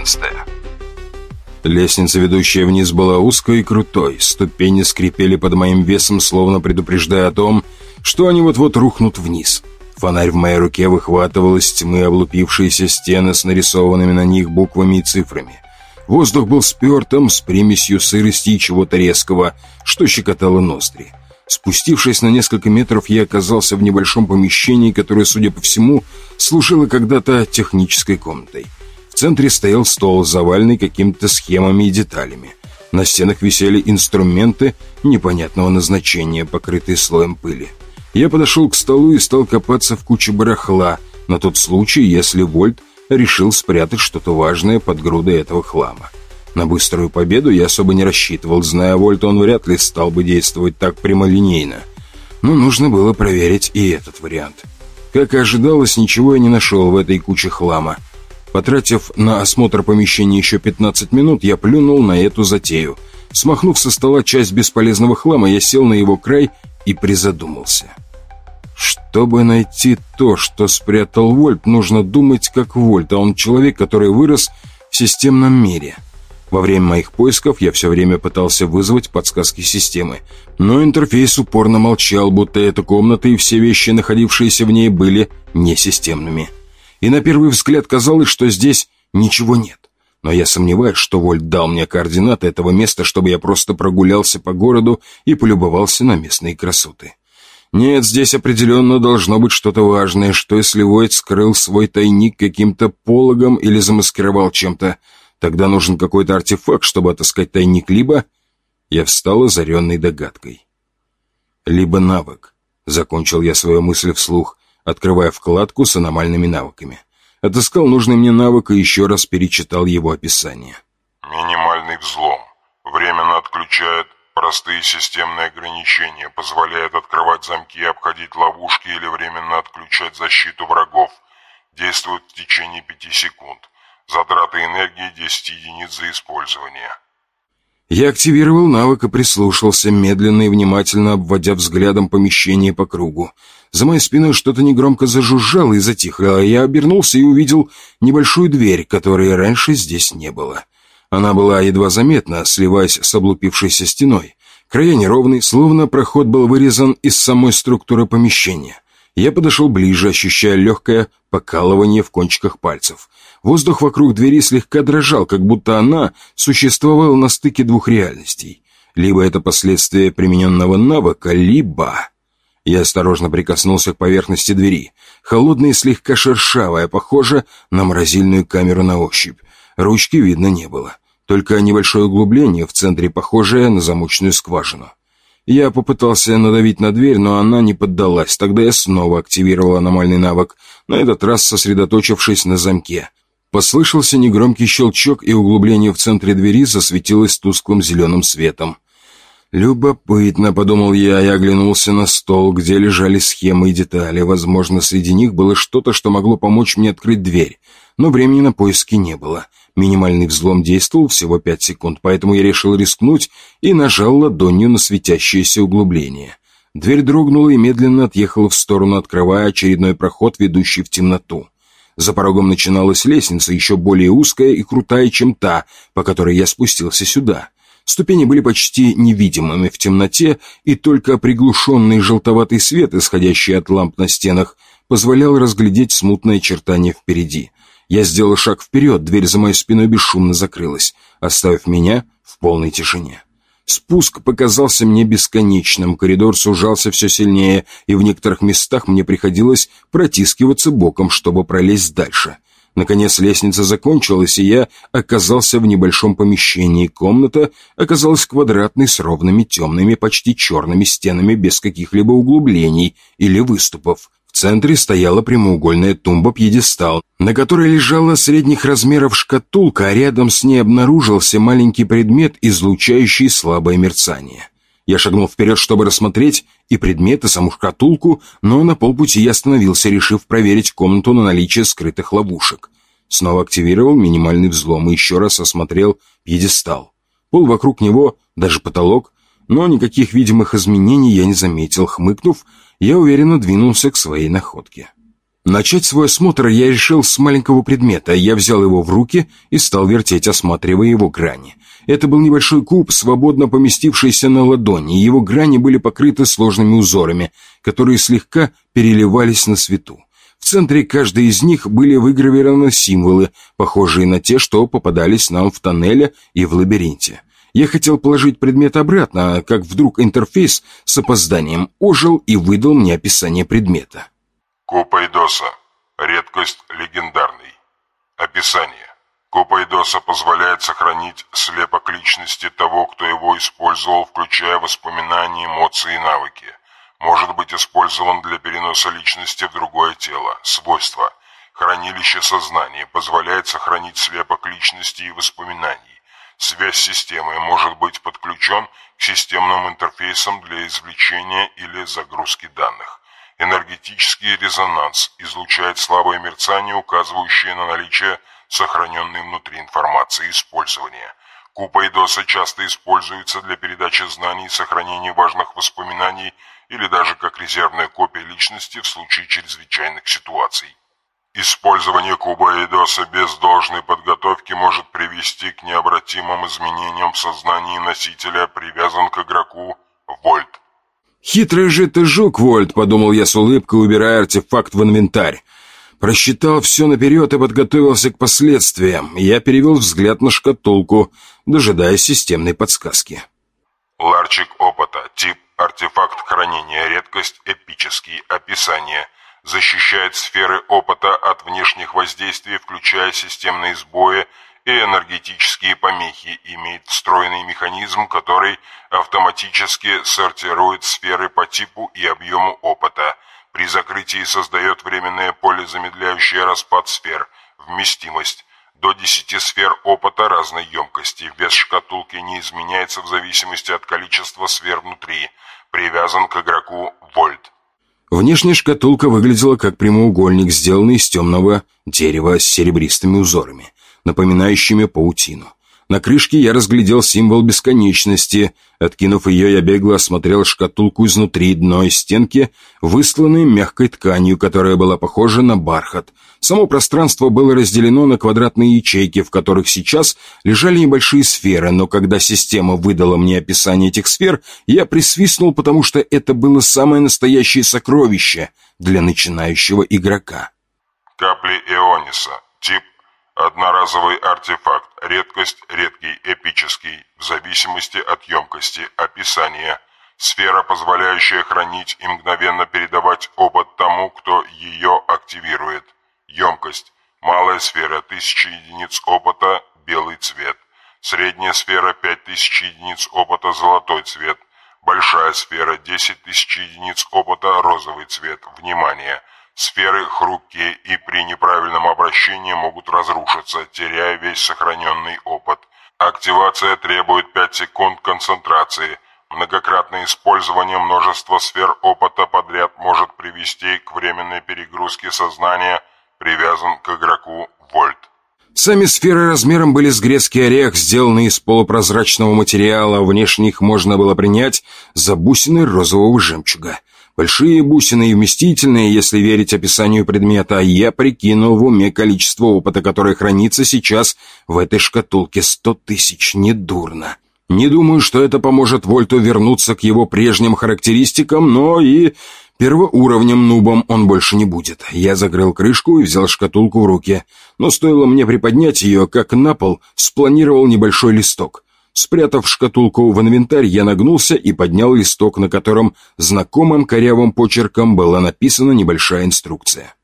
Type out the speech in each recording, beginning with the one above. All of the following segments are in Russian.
11 Лестница, ведущая вниз, была узкой и крутой. Ступени скрипели под моим весом, словно предупреждая о том, что они вот-вот рухнут вниз. Фонарь в моей руке выхватывал из тьмы облупившиеся стены с нарисованными на них буквами и цифрами. Воздух был спертым, с примесью сырости и чего-то резкого, что щекотало ноздри. Спустившись на несколько метров, я оказался в небольшом помещении, которое, судя по всему, служило когда-то технической комнатой. Центре стоял стол, заваленный какими-то схемами и деталями. На стенах висели инструменты непонятного назначения, покрытые слоем пыли. Я подошел к столу и стал копаться в куче барахла, на тот случай, если Вольт решил спрятать что-то важное под грудой этого хлама. На быструю победу я особо не рассчитывал, зная Вольта, он вряд ли стал бы действовать так прямолинейно. Но нужно было проверить и этот вариант. Как и ожидалось, ничего я не нашел в этой куче хлама. Потратив на осмотр помещения еще 15 минут, я плюнул на эту затею. Смахнув со стола часть бесполезного хлама, я сел на его край и призадумался. Чтобы найти то, что спрятал Вольт, нужно думать как Вольт, а он человек, который вырос в системном мире. Во время моих поисков я все время пытался вызвать подсказки системы, но интерфейс упорно молчал, будто эта комната и все вещи, находившиеся в ней, были несистемными. И на первый взгляд казалось, что здесь ничего нет. Но я сомневаюсь, что Вольт дал мне координаты этого места, чтобы я просто прогулялся по городу и полюбовался на местные красоты. Нет, здесь определенно должно быть что-то важное, что если Войт скрыл свой тайник каким-то пологом или замаскировал чем-то, тогда нужен какой-то артефакт, чтобы отыскать тайник, либо... Я встал озаренной догадкой. Либо навык. Закончил я свою мысль вслух, открывая вкладку с аномальными навыками. Отыскал нужный мне навык и еще раз перечитал его описание. Минимальный взлом. Временно отключает простые системные ограничения, позволяет открывать замки обходить ловушки или временно отключать защиту врагов. Действует в течение 5 секунд. Затраты энергии 10 единиц за использование. Я активировал навык и прислушался, медленно и внимательно обводя взглядом помещение по кругу. За моей спиной что-то негромко зажужжало и затихло, а я обернулся и увидел небольшую дверь, которой раньше здесь не было. Она была едва заметна, сливаясь с облупившейся стеной. Края неровные, словно проход был вырезан из самой структуры помещения. Я подошел ближе, ощущая легкое покалывание в кончиках пальцев. Воздух вокруг двери слегка дрожал, как будто она существовала на стыке двух реальностей. Либо это последствия примененного навыка, либо... Я осторожно прикоснулся к поверхности двери. Холодная и слегка шершавая, похоже на морозильную камеру на ощупь. Ручки видно не было. Только небольшое углубление в центре, похожее на замочную скважину. Я попытался надавить на дверь, но она не поддалась. Тогда я снова активировал аномальный навык, на этот раз сосредоточившись на замке. Послышался негромкий щелчок, и углубление в центре двери засветилось тусклым зеленым светом. «Любопытно», — подумал я и оглянулся на стол, где лежали схемы и детали. Возможно, среди них было что-то, что могло помочь мне открыть дверь, но времени на поиски не было. Минимальный взлом действовал всего пять секунд, поэтому я решил рискнуть и нажал ладонью на светящееся углубление. Дверь дрогнула и медленно отъехала в сторону, открывая очередной проход, ведущий в темноту. За порогом начиналась лестница, еще более узкая и крутая, чем та, по которой я спустился сюда. Ступени были почти невидимыми в темноте, и только приглушенный желтоватый свет, исходящий от ламп на стенах, позволял разглядеть смутное очертание впереди. Я сделал шаг вперед, дверь за моей спиной бесшумно закрылась, оставив меня в полной тишине. Спуск показался мне бесконечным, коридор сужался все сильнее, и в некоторых местах мне приходилось протискиваться боком, чтобы пролезть дальше. Наконец лестница закончилась, и я оказался в небольшом помещении. Комната оказалась квадратной с ровными темными, почти черными стенами без каких-либо углублений или выступов. В центре стояла прямоугольная тумба-пьедестал, на которой лежала средних размеров шкатулка, а рядом с ней обнаружился маленький предмет, излучающий слабое мерцание. Я шагнул вперед, чтобы рассмотреть и предмет, и саму шкатулку, но на полпути я остановился, решив проверить комнату на наличие скрытых ловушек. Снова активировал минимальный взлом и еще раз осмотрел пьедестал. Пол вокруг него, даже потолок, но никаких видимых изменений я не заметил. Хмыкнув, я уверенно двинулся к своей находке. Начать свой осмотр я решил с маленького предмета. Я взял его в руки и стал вертеть, осматривая его грани. Это был небольшой куб, свободно поместившийся на ладони, его грани были покрыты сложными узорами, которые слегка переливались на свету. В центре каждой из них были выгравированы символы, похожие на те, что попадались нам в тоннеле и в лабиринте. Я хотел положить предмет обратно, как вдруг интерфейс с опозданием ожил и выдал мне описание предмета. Купайдоса. Редкость легендарный. Описание. Купайдоса позволяет сохранить слепок личности того, кто его использовал, включая воспоминания, эмоции и навыки. Может быть использован для переноса личности в другое тело. Свойства. Хранилище сознания позволяет сохранить слепок личности и воспоминаний. Связь с системой может быть подключен к системным интерфейсам для извлечения или загрузки данных. Энергетический резонанс излучает слабое мерцание, указывающее на наличие сохраненной внутри информации использования. Купа Идоса часто используется для передачи знаний сохранения важных воспоминаний или даже как резервная копия личности в случае чрезвычайных ситуаций. Использование куба Эдоса без должной подготовки может привести к необратимым изменениям в сознании носителя, привязан к игроку Вольт. «Хитрый же ты жук, Вольт», — подумал я с улыбкой, убирая артефакт в инвентарь. Просчитал все наперед и подготовился к последствиям. Я перевел взгляд на шкатулку, дожидаясь системной подсказки. Ларчик опыта. Тип артефакт хранения. Редкость эпический. Описание. Защищает сферы опыта от внешних воздействий, включая системные сбои и энергетические помехи. Имеет встроенный механизм, который автоматически сортирует сферы по типу и объему опыта. При закрытии создает временное поле, замедляющее распад сфер. Вместимость. До 10 сфер опыта разной емкости. Вес шкатулки не изменяется в зависимости от количества сфер внутри. Привязан к игроку Вольт. Внешняя шкатулка выглядела как прямоугольник, сделанный из темного дерева с серебристыми узорами, напоминающими паутину. На крышке я разглядел символ бесконечности. Откинув ее, я бегло осмотрел шкатулку изнутри, дно и стенки, высланные мягкой тканью, которая была похожа на бархат. Само пространство было разделено на квадратные ячейки, в которых сейчас лежали небольшие сферы, но когда система выдала мне описание этих сфер, я присвистнул, потому что это было самое настоящее сокровище для начинающего игрока. Капли Иониса. Тип Одноразовый артефакт. Редкость, редкий, эпический, в зависимости от емкости. Описание. Сфера, позволяющая хранить и мгновенно передавать опыт тому, кто ее активирует. Емкость. Малая сфера, 1000 единиц опыта, белый цвет. Средняя сфера, 5000 единиц опыта, золотой цвет. Большая сфера, 10 тысяч единиц опыта, розовый цвет. Внимание! Сферы хрупкие и при неправильном обращении могут разрушиться, теряя весь сохраненный опыт. Активация требует 5 секунд концентрации. Многократное использование множества сфер опыта подряд может привести к временной перегрузке сознания, привязан к игроку Вольт. Сами сферы размером были с грецкий орех, сделанные из полупрозрачного материала, внешне их можно было принять за бусины розового жемчуга. Большие бусины и вместительные, если верить описанию предмета, я прикинул в уме количество опыта, которое хранится сейчас в этой шкатулке. Сто тысяч, недурно. Не думаю, что это поможет Вольту вернуться к его прежним характеристикам, но и первоуровнем нубом он больше не будет. Я закрыл крышку и взял шкатулку в руки. Но стоило мне приподнять ее, как на пол спланировал небольшой листок. Спрятав шкатулку в инвентарь, я нагнулся и поднял листок, на котором знакомым корявым почерком была написана небольшая инструкция.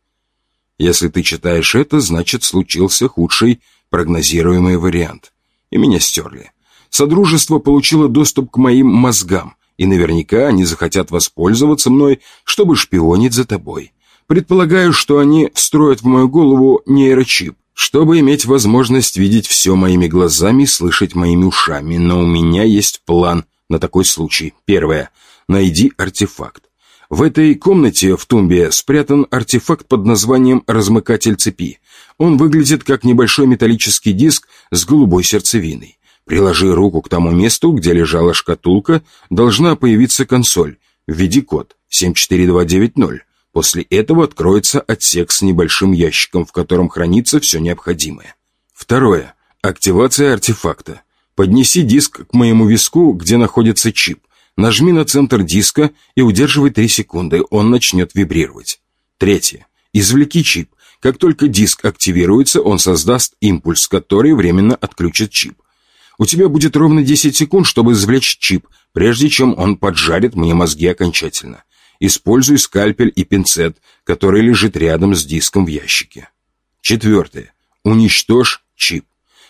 «Если ты читаешь это, значит, случился худший прогнозируемый вариант. И меня стерли. Содружество получило доступ к моим мозгам, и наверняка они захотят воспользоваться мной, чтобы шпионить за тобой. Предполагаю, что они встроят в мою голову нейрочип, чтобы иметь возможность видеть все моими глазами и слышать моими ушами, но у меня есть план на такой случай. Первое. Найди артефакт. В этой комнате в тумбе спрятан артефакт под названием «размыкатель цепи». Он выглядит как небольшой металлический диск с голубой сердцевиной. Приложи руку к тому месту, где лежала шкатулка, должна появиться консоль. Введи код 74290. После этого откроется отсек с небольшим ящиком, в котором хранится все необходимое. Второе. Активация артефакта. Поднеси диск к моему виску, где находится чип. Нажми на центр диска и удерживай 3 секунды, он начнет вибрировать. Третье. Извлеки чип. Как только диск активируется, он создаст импульс, который временно отключит чип. У тебя будет ровно 10 секунд, чтобы извлечь чип, прежде чем он поджарит мне мозги окончательно. Используй скальпель и пинцет, который лежит рядом с диском в ящике. Четвертое. Уничтожь чип.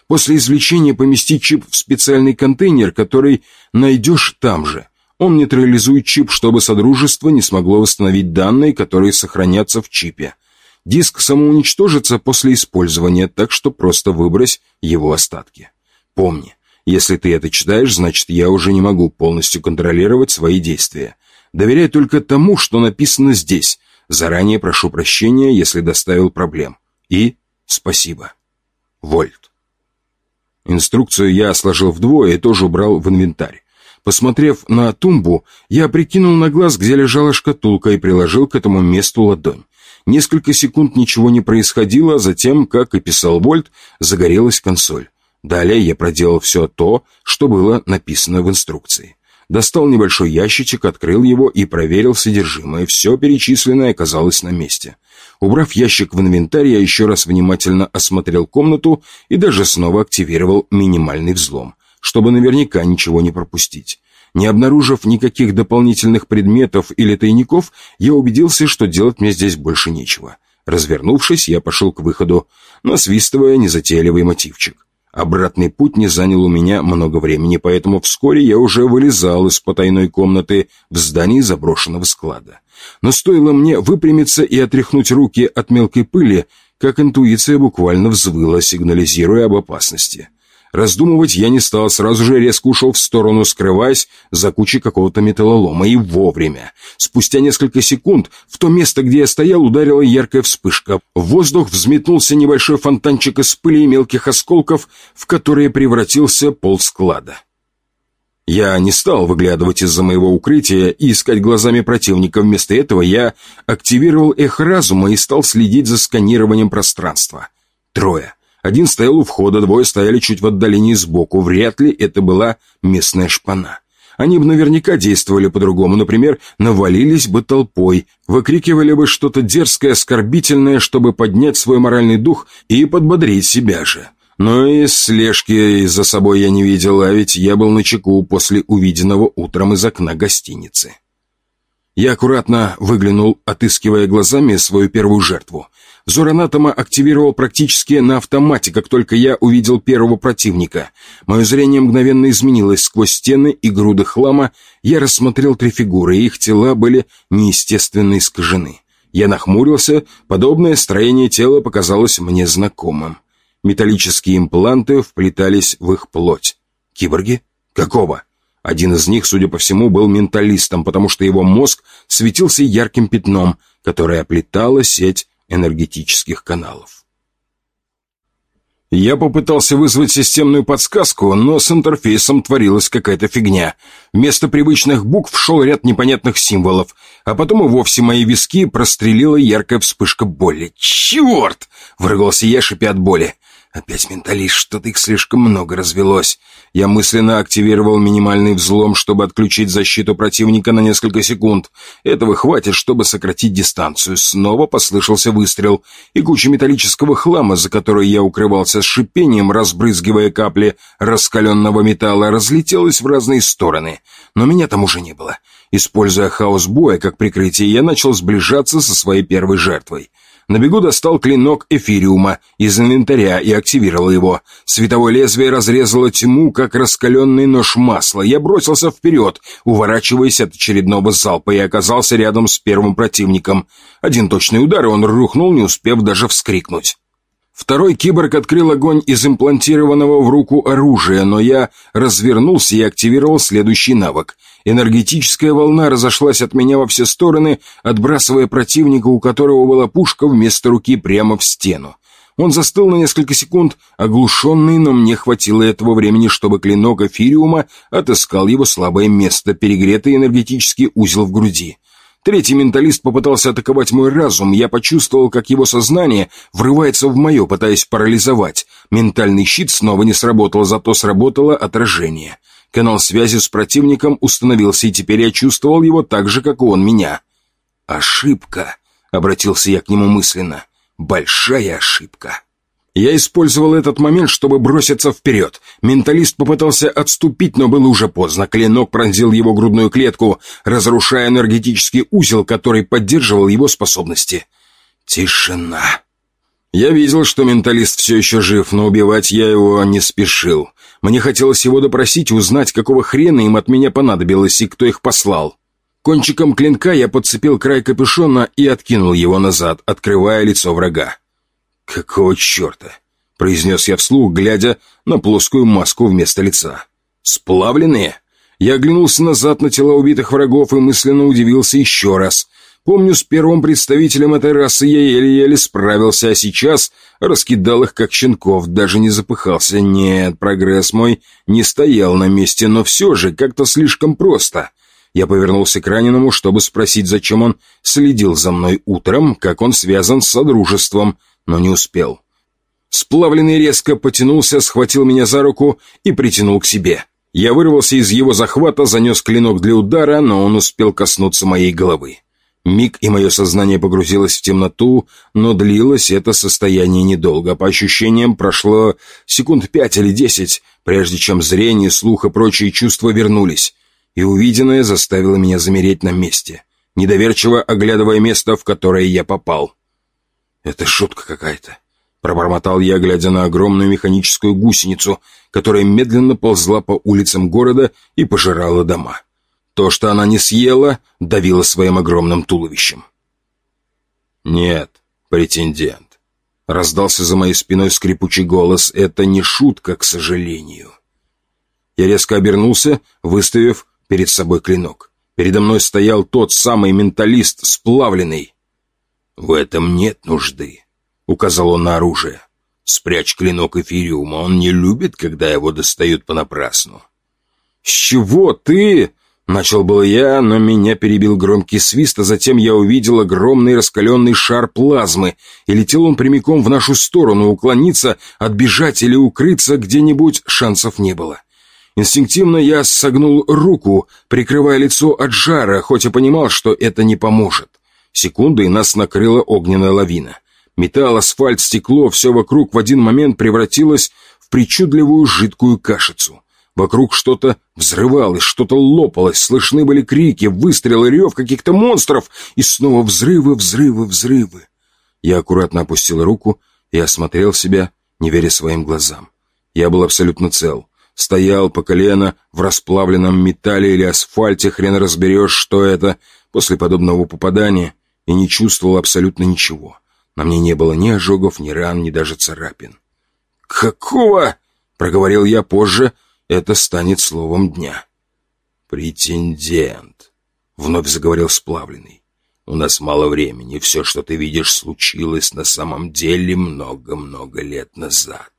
После извлечения помести чип в специальный контейнер, который найдешь там же. Он нейтрализует чип, чтобы Содружество не смогло восстановить данные, которые сохранятся в чипе. Диск самоуничтожится после использования, так что просто выбрось его остатки. Помни, если ты это читаешь, значит, я уже не могу полностью контролировать свои действия. Доверяй только тому, что написано здесь. Заранее прошу прощения, если доставил проблем. И спасибо. Вольт. Инструкцию я сложил вдвое и тоже убрал в инвентарь. Посмотрев на тумбу, я прикинул на глаз, где лежала шкатулка, и приложил к этому месту ладонь. Несколько секунд ничего не происходило, а затем, как и писал Вольт, загорелась консоль. Далее я проделал все то, что было написано в инструкции. Достал небольшой ящичек, открыл его и проверил содержимое. Все перечисленное оказалось на месте. Убрав ящик в инвентарь, я еще раз внимательно осмотрел комнату и даже снова активировал минимальный взлом чтобы наверняка ничего не пропустить. Не обнаружив никаких дополнительных предметов или тайников, я убедился, что делать мне здесь больше нечего. Развернувшись, я пошел к выходу, насвистывая незатейливый мотивчик. Обратный путь не занял у меня много времени, поэтому вскоре я уже вылезал из потайной комнаты в здании заброшенного склада. Но стоило мне выпрямиться и отряхнуть руки от мелкой пыли, как интуиция буквально взвыла, сигнализируя об опасности. Раздумывать я не стал, сразу же резко ушел в сторону, скрываясь за кучей какого-то металлолома, и вовремя. Спустя несколько секунд в то место, где я стоял, ударила яркая вспышка. В воздух взметнулся небольшой фонтанчик из пыли и мелких осколков, в которые превратился пол склада. Я не стал выглядывать из-за моего укрытия и искать глазами противника. Вместо этого я активировал эхо разума и стал следить за сканированием пространства. Трое. Один стоял у входа, двое стояли чуть в отдалении сбоку. Вряд ли это была местная шпана. Они бы наверняка действовали по-другому, например, навалились бы толпой, выкрикивали бы что-то дерзкое, оскорбительное, чтобы поднять свой моральный дух и подбодрить себя же. Но и слежки за собой я не видел, а ведь я был на чеку после увиденного утром из окна гостиницы. Я аккуратно выглянул, отыскивая глазами свою первую жертву. Взор анатома активировал практически на автомате, как только я увидел первого противника. Мое зрение мгновенно изменилось. Сквозь стены и груды хлама я рассмотрел три фигуры, и их тела были неестественно искажены. Я нахмурился, подобное строение тела показалось мне знакомым. Металлические импланты вплетались в их плоть. Киборги? Какого? Один из них, судя по всему, был менталистом, потому что его мозг светился ярким пятном, которое оплетало сеть энергетических каналов. Я попытался вызвать системную подсказку, но с интерфейсом творилась какая-то фигня. Вместо привычных букв шел ряд непонятных символов, а потом и вовсе мои виски прострелила яркая вспышка боли. «Черт!» — вырвался я, шипя от боли. Опять менталист, что-то их слишком много развелось. Я мысленно активировал минимальный взлом, чтобы отключить защиту противника на несколько секунд. Этого хватит, чтобы сократить дистанцию. Снова послышался выстрел, и куча металлического хлама, за которой я укрывался с шипением, разбрызгивая капли раскаленного металла, разлетелась в разные стороны. Но меня там уже не было. Используя хаос боя как прикрытие, я начал сближаться со своей первой жертвой. На бегу достал клинок эфириума из инвентаря и активировал его. Световое лезвие разрезало тьму, как раскаленный нож масла. Я бросился вперед, уворачиваясь от очередного залпа, и оказался рядом с первым противником. Один точный удар, и он рухнул, не успев даже вскрикнуть. Второй киборг открыл огонь из имплантированного в руку оружия, но я развернулся и активировал следующий навык. Энергетическая волна разошлась от меня во все стороны, отбрасывая противника, у которого была пушка вместо руки прямо в стену. Он застыл на несколько секунд, оглушенный, но мне хватило этого времени, чтобы клинок эфириума отыскал его слабое место, перегретый энергетический узел в груди. Третий менталист попытался атаковать мой разум. Я почувствовал, как его сознание врывается в мое, пытаясь парализовать. Ментальный щит снова не сработал, зато сработало отражение. Канал связи с противником установился, и теперь я чувствовал его так же, как и он меня. «Ошибка», — обратился я к нему мысленно. «Большая ошибка». Я использовал этот момент, чтобы броситься вперед. Менталист попытался отступить, но было уже поздно. Клинок пронзил его грудную клетку, разрушая энергетический узел, который поддерживал его способности. Тишина. Я видел, что менталист все еще жив, но убивать я его не спешил. Мне хотелось его допросить узнать, какого хрена им от меня понадобилось и кто их послал. Кончиком клинка я подцепил край капюшона и откинул его назад, открывая лицо врага. «Какого черта?» — произнес я вслух, глядя на плоскую маску вместо лица. «Сплавленные?» Я оглянулся назад на тела убитых врагов и мысленно удивился еще раз. Помню, с первым представителем этой расы я еле-еле справился, а сейчас раскидал их как щенков, даже не запыхался. Нет, прогресс мой не стоял на месте, но все же как-то слишком просто. Я повернулся к раненому, чтобы спросить, зачем он следил за мной утром, как он связан с Содружеством, но не успел. Сплавленный резко потянулся, схватил меня за руку и притянул к себе. Я вырвался из его захвата, занес клинок для удара, но он успел коснуться моей головы. Миг, и мое сознание погрузилось в темноту, но длилось это состояние недолго. По ощущениям, прошло секунд пять или десять, прежде чем зрение, слух и прочие чувства вернулись. И увиденное заставило меня замереть на месте, недоверчиво оглядывая место, в которое я попал. «Это шутка какая-то», — пробормотал я, глядя на огромную механическую гусеницу, которая медленно ползла по улицам города и пожирала дома. То, что она не съела, давило своим огромным туловищем. «Нет, претендент», — раздался за моей спиной скрипучий голос, — «это не шутка, к сожалению». Я резко обернулся, выставив перед собой клинок. Передо мной стоял тот самый менталист, сплавленный. «В этом нет нужды», — указал он на оружие. «Спрячь клинок эфириума, он не любит, когда его достают понапрасну». «С чего ты?» Начал был я, но меня перебил громкий свист, а затем я увидел огромный раскаленный шар плазмы, и летел он прямиком в нашу сторону, уклониться, отбежать или укрыться где-нибудь шансов не было. Инстинктивно я согнул руку, прикрывая лицо от жара, хоть и понимал, что это не поможет. Секунды, нас накрыла огненная лавина. Металл, асфальт, стекло, все вокруг в один момент превратилось в причудливую жидкую кашицу. Вокруг что-то взрывалось, что-то лопалось, слышны были крики, выстрелы, рев каких-то монстров, и снова взрывы, взрывы, взрывы. Я аккуратно опустил руку и осмотрел себя, не веря своим глазам. Я был абсолютно цел. Стоял по колено в расплавленном металле или асфальте, хрен разберешь, что это, после подобного попадания — и не чувствовал абсолютно ничего. На мне не было ни ожогов, ни ран, ни даже царапин. «Какого?» — проговорил я позже. Это станет словом дня. «Претендент», — вновь заговорил сплавленный. «У нас мало времени. Все, что ты видишь, случилось на самом деле много-много лет назад.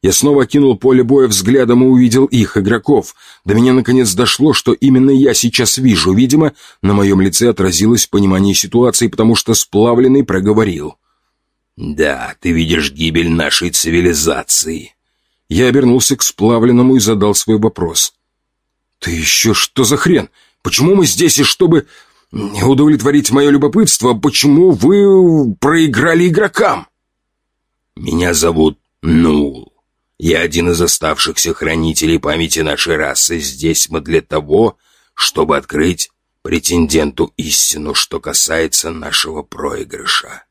Я снова окинул поле боя взглядом и увидел их, игроков. До меня наконец дошло, что именно я сейчас вижу. Видимо, на моем лице отразилось понимание ситуации, потому что сплавленный проговорил. «Да, ты видишь гибель нашей цивилизации». Я обернулся к сплавленному и задал свой вопрос. «Ты еще что за хрен? Почему мы здесь и чтобы удовлетворить мое любопытство, почему вы проиграли игрокам?» «Меня зовут Нул. Я один из оставшихся хранителей памяти нашей расы. Здесь мы для того, чтобы открыть претенденту истину, что касается нашего проигрыша».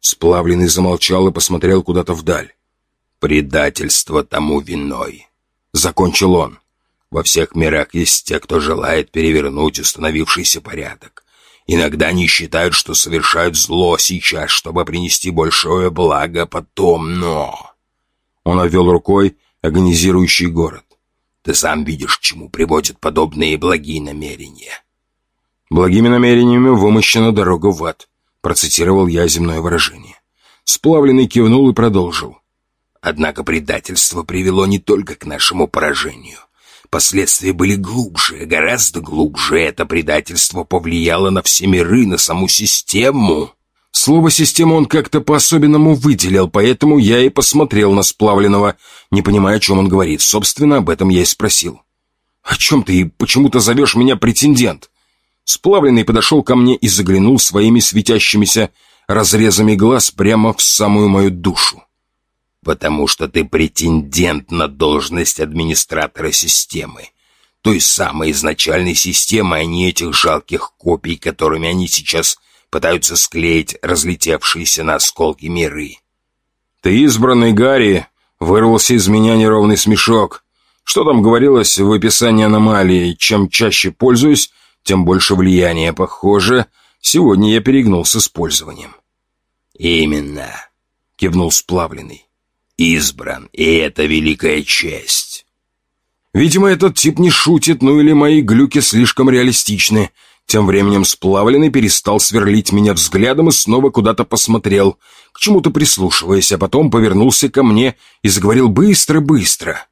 Сплавленный замолчал и посмотрел куда-то вдаль. «Предательство тому виной», — закончил он. «Во всех мирах есть те, кто желает перевернуть установившийся порядок. Иногда они считают, что совершают зло сейчас, чтобы принести большое благо потом, но...» Он обвел рукой агонизирующий город. «Ты сам видишь, к чему приводят подобные благие намерения». «Благими намерениями вымощена дорога в ад», процитировал я земное выражение. Сплавленный кивнул и продолжил. «Однако предательство привело не только к нашему поражению. последствия были глубже, гораздо глубже. Это предательство повлияло на все миры, на саму систему. Слово «система» он как-то по-особенному выделил, поэтому я и посмотрел на сплавленного, не понимая, о чем он говорит. Собственно, об этом я и спросил. «О чем ты и почему ты зовешь меня претендент?» Сплавленный подошел ко мне и заглянул своими светящимися разрезами глаз прямо в самую мою душу. «Потому что ты претендент на должность администратора системы. Той самой изначальной системы, а не этих жалких копий, которыми они сейчас пытаются склеить разлетевшиеся на осколки миры. «Ты избранный, Гарри!» — вырвался из меня неровный смешок. Что там говорилось в описании аномалии? Чем чаще пользуюсь, тем больше влияния. Похоже, сегодня я перегнул с использованием. «Именно», — кивнул сплавленный. «Избран, и это великая честь». Видимо, этот тип не шутит, ну или мои глюки слишком реалистичны. Тем временем сплавленный перестал сверлить меня взглядом и снова куда-то посмотрел, к чему-то прислушиваясь, а потом повернулся ко мне и заговорил быстро-быстро.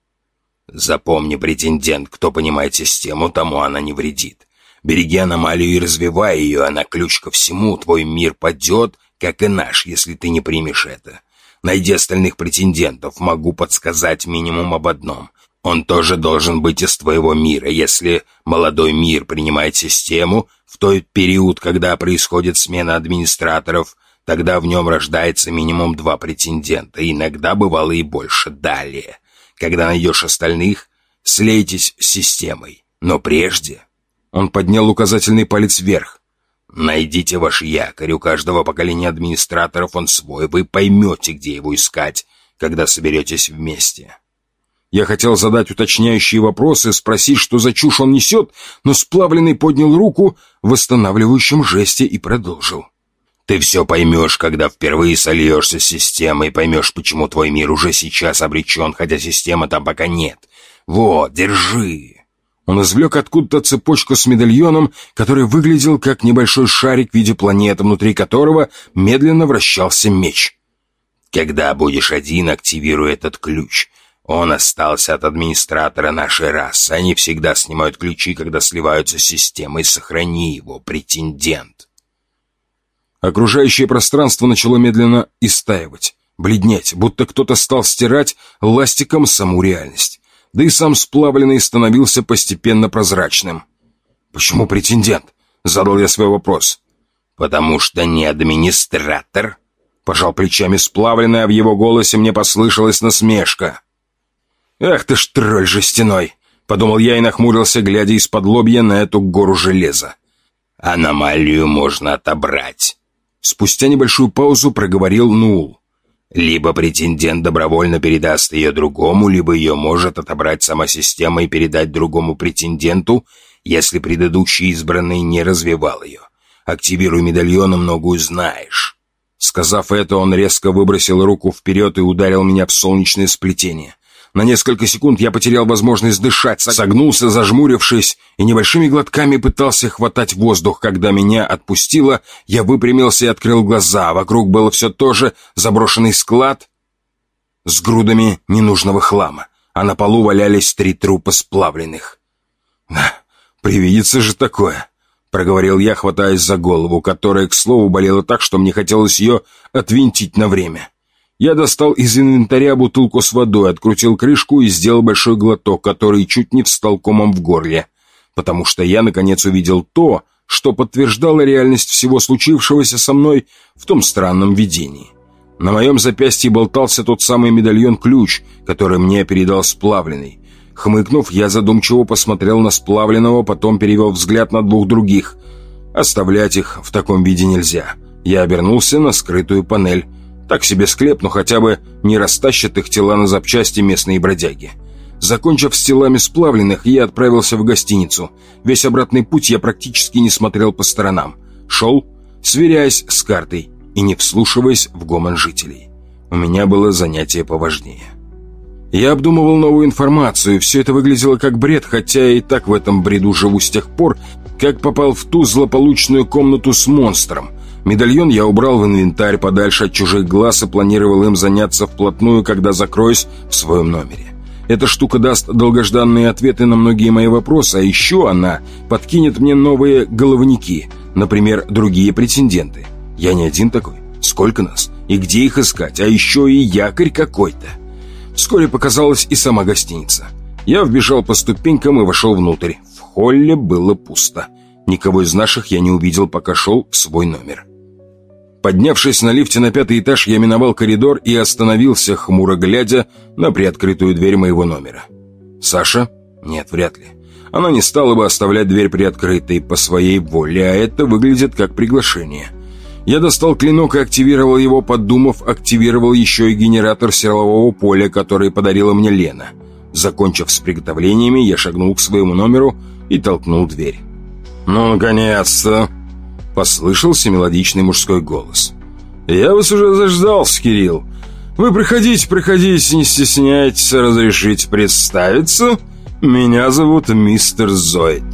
«Запомни, претендент, кто понимает систему, тому она не вредит. Береги аномалию и развивай ее, она ключ ко всему, твой мир падет, как и наш, если ты не примешь это. Найди остальных претендентов, могу подсказать минимум об одном. Он тоже должен быть из твоего мира. Если молодой мир принимает систему, в тот период, когда происходит смена администраторов, тогда в нем рождается минимум два претендента, иногда бывало и больше. Далее, когда найдешь остальных, слейтесь с системой. Но прежде... Он поднял указательный палец вверх. Найдите ваш якорь. У каждого поколения администраторов он свой. Вы поймете, где его искать, когда соберетесь вместе. Я хотел задать уточняющие вопросы, спросить, что за чушь он несет, но сплавленный поднял руку в восстанавливающем жесте и продолжил. «Ты все поймешь, когда впервые сольешься с системой, поймешь, почему твой мир уже сейчас обречен, хотя системы там пока нет. Вот, держи!» Он извлек откуда-то цепочку с медальоном, который выглядел как небольшой шарик в виде планеты, внутри которого медленно вращался меч. «Когда будешь один, активируй этот ключ». Он остался от администратора нашей расы. Они всегда снимают ключи, когда сливаются с системой. Сохрани его, претендент. Окружающее пространство начало медленно истаивать, бледнеть, будто кто-то стал стирать ластиком саму реальность. Да и сам сплавленный становился постепенно прозрачным. «Почему претендент?» — задал я свой вопрос. «Потому что не администратор», — пожал плечами сплавленный, а в его голосе мне послышалась насмешка. «Ах ты ж тролль жестяной!» — подумал я и нахмурился, глядя из-под лобья на эту гору железа. «Аномалию можно отобрать!» Спустя небольшую паузу проговорил Нул. «Либо претендент добровольно передаст ее другому, либо ее может отобрать сама система и передать другому претенденту, если предыдущий избранный не развивал ее. Активируй медальон и многое знаешь». Сказав это, он резко выбросил руку вперед и ударил меня в солнечное сплетение. На несколько секунд я потерял возможность дышать, согнулся, зажмурившись, и небольшими глотками пытался хватать воздух. Когда меня отпустило, я выпрямился и открыл глаза. Вокруг было все то же заброшенный склад с грудами ненужного хлама, а на полу валялись три трупа сплавленных. «Да, привидится же такое!» — проговорил я, хватаясь за голову, которая, к слову, болела так, что мне хотелось ее отвинтить на время. Я достал из инвентаря бутылку с водой, открутил крышку и сделал большой глоток, который чуть не встал комом в горле. Потому что я, наконец, увидел то, что подтверждало реальность всего случившегося со мной в том странном видении. На моем запястье болтался тот самый медальон-ключ, который мне передал сплавленный. Хмыкнув, я задумчиво посмотрел на сплавленного, потом перевел взгляд на двух других. Оставлять их в таком виде нельзя. Я обернулся на скрытую панель. Так себе склеп, но хотя бы не растащат их тела на запчасти местные бродяги. Закончив с телами сплавленных, я отправился в гостиницу. Весь обратный путь я практически не смотрел по сторонам. Шел, сверяясь с картой и не вслушиваясь в гомон жителей. У меня было занятие поважнее. Я обдумывал новую информацию, все это выглядело как бред, хотя и так в этом бреду живу с тех пор, как попал в ту злополучную комнату с монстром – Медальон я убрал в инвентарь подальше от чужих глаз и планировал им заняться вплотную, когда закроюсь в своем номере. Эта штука даст долгожданные ответы на многие мои вопросы, а еще она подкинет мне новые головники, например, другие претенденты. Я не один такой. Сколько нас? И где их искать? А еще и якорь какой-то. Вскоре показалась и сама гостиница. Я вбежал по ступенькам и вошел внутрь. В холле было пусто. Никого из наших я не увидел, пока шел в свой номер. Поднявшись на лифте на пятый этаж, я миновал коридор и остановился, хмуро глядя на приоткрытую дверь моего номера. «Саша? Нет, вряд ли. Она не стала бы оставлять дверь приоткрытой по своей воле, а это выглядит как приглашение». Я достал клинок и активировал его, подумав, активировал еще и генератор силового поля, который подарила мне Лена. Закончив с приготовлениями, я шагнул к своему номеру и толкнул дверь. «Ну, наконец-то!» Послышался мелодичный мужской голос. «Я вас уже заждался, Кирилл. Вы приходите, приходите, не стесняйтесь, разрешите представиться. Меня зовут мистер Зойд».